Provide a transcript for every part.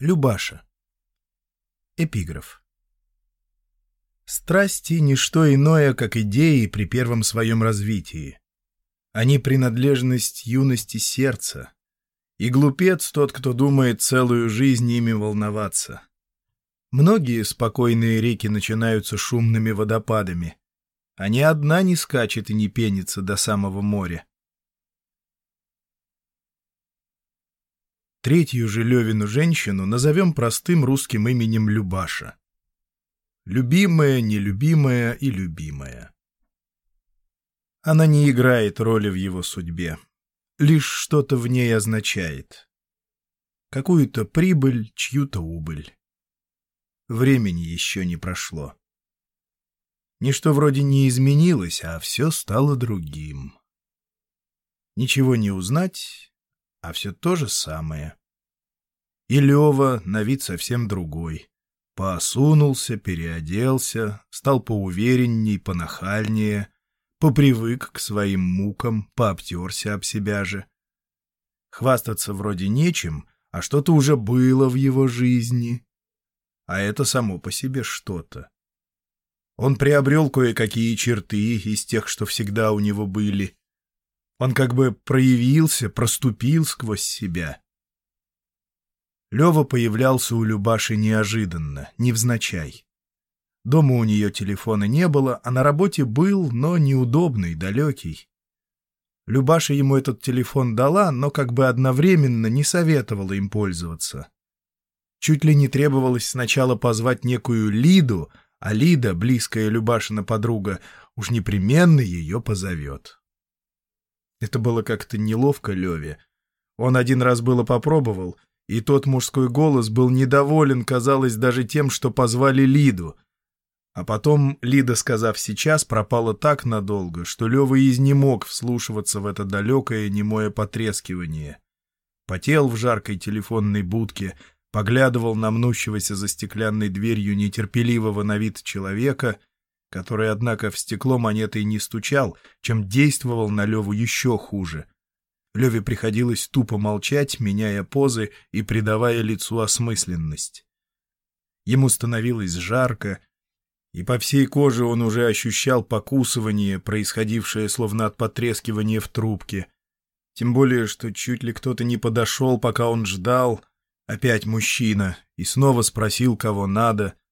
Любаша. Эпиграф. Страсти — ничто иное, как идеи при первом своем развитии. Они — принадлежность юности сердца. И глупец тот, кто думает целую жизнь ими волноваться. Многие спокойные реки начинаются шумными водопадами, а ни одна не скачет и не пенится до самого моря. Третью же Левину женщину назовем простым русским именем Любаша. Любимая, нелюбимая и любимая. Она не играет роли в его судьбе. Лишь что-то в ней означает. Какую-то прибыль, чью-то убыль. Времени еще не прошло. Ничто вроде не изменилось, а все стало другим. Ничего не узнать, а все то же самое. И Лева на вид совсем другой. Поосунулся, переоделся, стал поуверенней, понахальнее, попривык к своим мукам, пообтерся об себя же. Хвастаться вроде нечем, а что-то уже было в его жизни. А это само по себе что-то. Он приобрел кое-какие черты из тех, что всегда у него были. Он как бы проявился, проступил сквозь себя. Лева появлялся у Любаши неожиданно, невзначай. Дома у нее телефона не было, а на работе был, но неудобный, далекий. Любаша ему этот телефон дала, но как бы одновременно не советовала им пользоваться. Чуть ли не требовалось сначала позвать некую Лиду, а Лида, близкая Любашина подруга, уж непременно ее позовет. Это было как-то неловко Леве. Он один раз было попробовал — и тот мужской голос был недоволен, казалось, даже тем, что позвали Лиду. А потом Лида, сказав «сейчас», пропала так надолго, что Лёва изнемог вслушиваться в это далекое немое потрескивание. Потел в жаркой телефонной будке, поглядывал на мнущегося за стеклянной дверью нетерпеливого на вид человека, который, однако, в стекло монетой не стучал, чем действовал на Леву еще хуже — Леве приходилось тупо молчать, меняя позы и придавая лицу осмысленность. Ему становилось жарко, и по всей коже он уже ощущал покусывание, происходившее словно от потрескивания в трубке. Тем более, что чуть ли кто-то не подошел, пока он ждал, опять мужчина, и снова спросил, кого надо —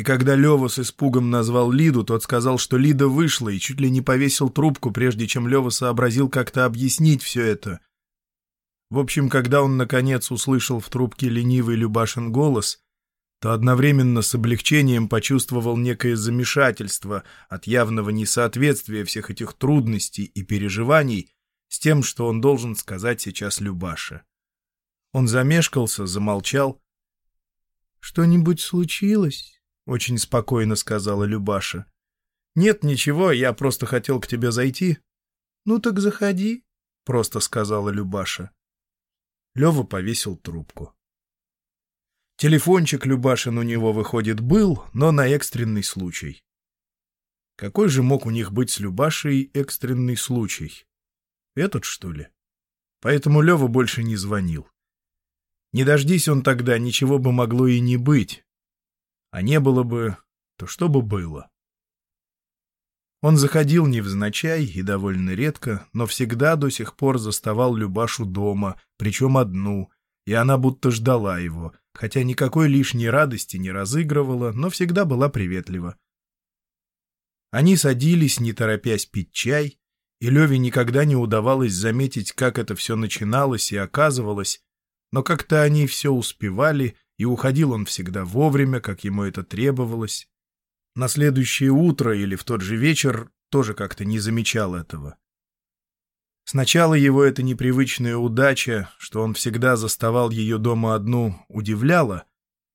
и когда Лева с испугом назвал Лиду, тот сказал, что Лида вышла и чуть ли не повесил трубку, прежде чем Лева сообразил как-то объяснить все это. В общем, когда он, наконец, услышал в трубке ленивый Любашин голос, то одновременно с облегчением почувствовал некое замешательство от явного несоответствия всех этих трудностей и переживаний с тем, что он должен сказать сейчас Любаше. Он замешкался, замолчал. «Что-нибудь случилось?» — очень спокойно сказала Любаша. «Нет, ничего, я просто хотел к тебе зайти». «Ну так заходи», — просто сказала Любаша. Лева повесил трубку. Телефончик Любашин у него, выходит, был, но на экстренный случай. Какой же мог у них быть с Любашей экстренный случай? Этот, что ли? Поэтому Лева больше не звонил. Не дождись он тогда, ничего бы могло и не быть. А не было бы, то что бы было? Он заходил невзначай и довольно редко, но всегда до сих пор заставал Любашу дома, причем одну, и она будто ждала его, хотя никакой лишней радости не разыгрывала, но всегда была приветлива. Они садились, не торопясь пить чай, и Леве никогда не удавалось заметить, как это все начиналось и оказывалось, но как-то они все успевали, и уходил он всегда вовремя, как ему это требовалось. На следующее утро или в тот же вечер тоже как-то не замечал этого. Сначала его эта непривычная удача, что он всегда заставал ее дома одну, удивляла,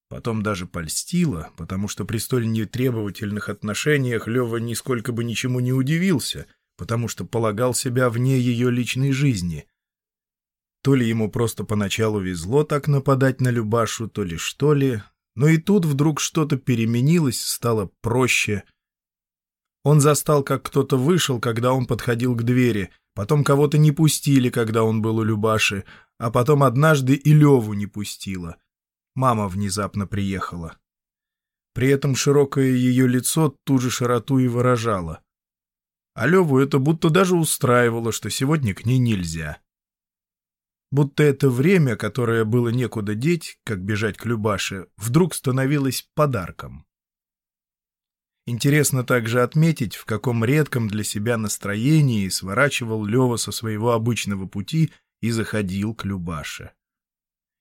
потом даже польстила, потому что при столь нетребовательных отношениях Лева нисколько бы ничему не удивился, потому что полагал себя вне ее личной жизни — то ли ему просто поначалу везло так нападать на Любашу, то ли что ли. Но и тут вдруг что-то переменилось, стало проще. Он застал, как кто-то вышел, когда он подходил к двери, потом кого-то не пустили, когда он был у Любаши, а потом однажды и Леву не пустила. Мама внезапно приехала. При этом широкое ее лицо ту же широту и выражало. А Леву это будто даже устраивало, что сегодня к ней нельзя. Будто это время, которое было некуда деть, как бежать к Любаше, вдруг становилось подарком. Интересно также отметить, в каком редком для себя настроении сворачивал Лева со своего обычного пути и заходил к Любаше.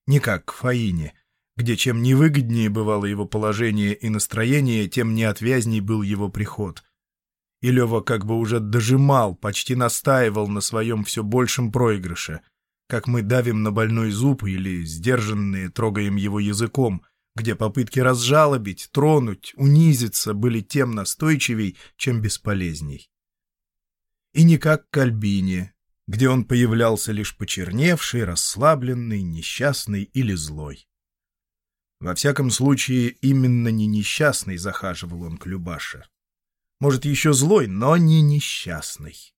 Не как к Фаине, где чем невыгоднее бывало его положение и настроение, тем неотвязней был его приход. И Лева как бы уже дожимал, почти настаивал на своем все большем проигрыше, как мы давим на больной зуб или, сдержанные, трогаем его языком — где попытки разжалобить, тронуть, унизиться были тем настойчивей, чем бесполезней. И не как к Альбине, где он появлялся лишь почерневший, расслабленный, несчастный или злой. Во всяком случае, именно не несчастный захаживал он к Любаше. Может, еще злой, но не несчастный.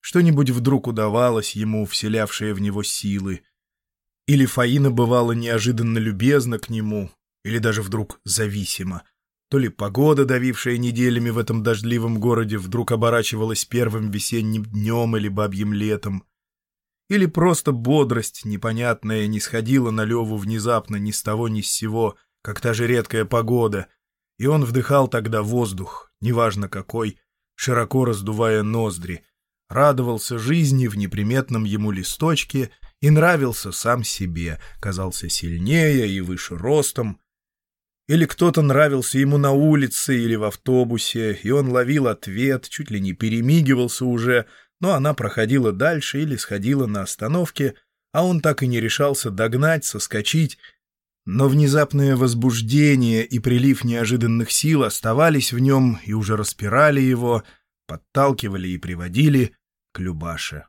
Что-нибудь вдруг удавалось ему, вселявшее в него силы, или Фаина бывала неожиданно любезна к нему, или даже вдруг зависима. То ли погода, давившая неделями в этом дождливом городе, вдруг оборачивалась первым весенним днем или бабьим летом. Или просто бодрость непонятная не сходила на Леву внезапно ни с того ни с сего, как та же редкая погода, и он вдыхал тогда воздух, неважно какой, широко раздувая ноздри, радовался жизни в неприметном ему листочке и нравился сам себе, казался сильнее и выше ростом. Или кто-то нравился ему на улице или в автобусе, и он ловил ответ, чуть ли не перемигивался уже, но она проходила дальше или сходила на остановке, а он так и не решался догнать, соскочить. Но внезапное возбуждение и прилив неожиданных сил оставались в нем и уже распирали его, подталкивали и приводили к Любаше.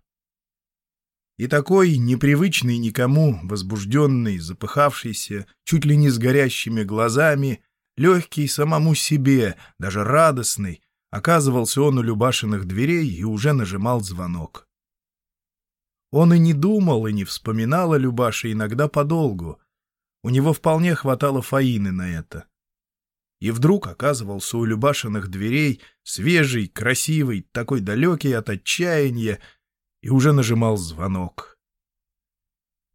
И такой, непривычный никому, возбужденный, запыхавшийся, чуть ли не с горящими глазами, легкий самому себе, даже радостный, оказывался он у Любашиных дверей и уже нажимал звонок. Он и не думал, и не вспоминал о Любаше иногда подолгу. У него вполне хватало Фаины на это. И вдруг оказывался у Любашиных дверей, свежий, красивый, такой далекий от отчаяния, и уже нажимал звонок.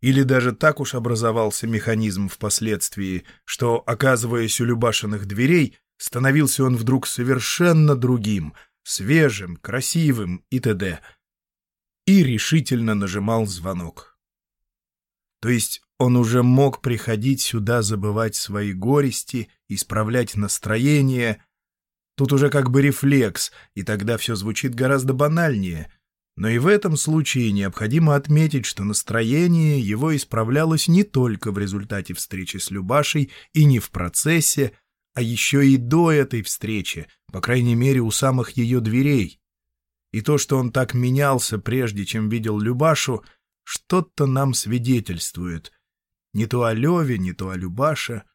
Или даже так уж образовался механизм впоследствии, что, оказываясь у Любашиных дверей, становился он вдруг совершенно другим, свежим, красивым и т.д. И решительно нажимал звонок. То есть он уже мог приходить сюда забывать свои горести, исправлять настроение. Тут уже как бы рефлекс, и тогда все звучит гораздо банальнее — но и в этом случае необходимо отметить, что настроение его исправлялось не только в результате встречи с Любашей и не в процессе, а еще и до этой встречи, по крайней мере, у самых ее дверей. И то, что он так менялся, прежде чем видел Любашу, что-то нам свидетельствует. Не то о Леве, не то о Любаше —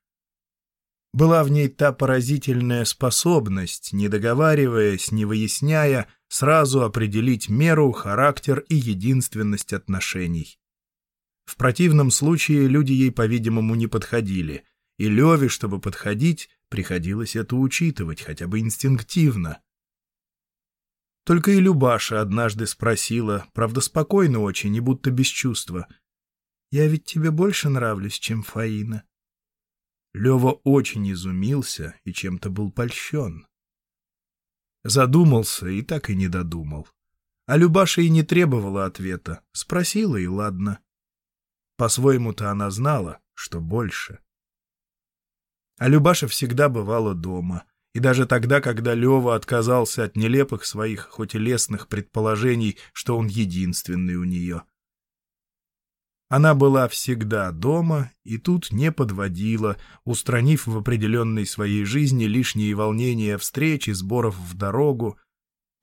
была в ней та поразительная способность, не договариваясь, не выясняя, сразу определить меру, характер и единственность отношений. В противном случае люди ей, по-видимому, не подходили, и Леве, чтобы подходить, приходилось это учитывать, хотя бы инстинктивно. Только и Любаша однажды спросила, правда спокойно очень и будто без чувства, «Я ведь тебе больше нравлюсь, чем Фаина». Лева очень изумился и чем-то был польщен. Задумался и так и не додумал. А Любаша и не требовала ответа, спросила и ладно. По-своему-то она знала, что больше. А Любаша всегда бывала дома, и даже тогда, когда Лева отказался от нелепых своих, хоть и лестных предположений, что он единственный у нее — она была всегда дома и тут не подводила, устранив в определенной своей жизни лишние волнения встречи, сборов в дорогу,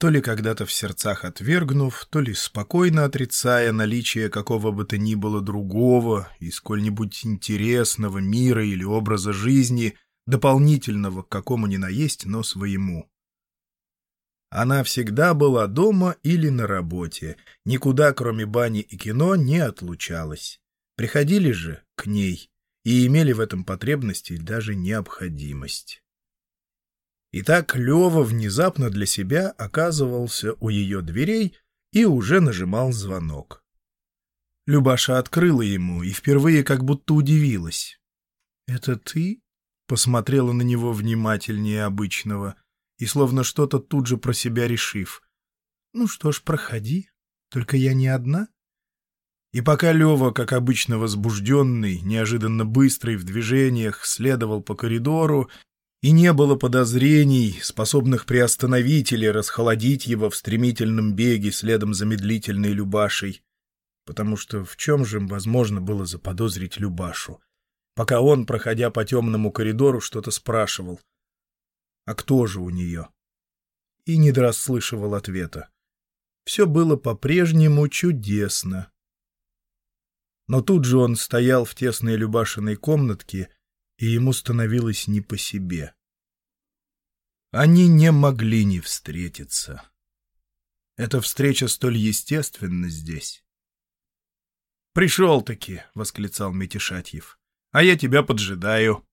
то ли когда-то в сердцах отвергнув, то ли спокойно отрицая наличие какого бы то ни было другого и сколь-нибудь интересного мира или образа жизни, дополнительного к какому ни наесть, но своему. Она всегда была дома или на работе, никуда, кроме бани и кино, не отлучалась. Приходили же к ней, и имели в этом потребность и даже необходимость. Итак, Лева внезапно для себя оказывался у ее дверей и уже нажимал звонок. Любаша открыла ему и впервые как будто удивилась. «Это ты?» — посмотрела на него внимательнее обычного и словно что-то тут же про себя решив. «Ну что ж, проходи, только я не одна». И пока Лева, как обычно возбужденный, неожиданно быстрый в движениях, следовал по коридору, и не было подозрений, способных приостановить или расхолодить его в стремительном беге следом за медлительной Любашей, потому что в чем же возможно было заподозрить Любашу, пока он, проходя по темному коридору, что-то спрашивал. А кто же у нее? И не расслышивал ответа. Все было по-прежнему чудесно. Но тут же он стоял в тесной Любашиной комнатке, и ему становилось не по себе. Они не могли не встретиться. Эта встреча столь естественна здесь. «Пришел-таки!» — восклицал Метишатьев. «А я тебя поджидаю».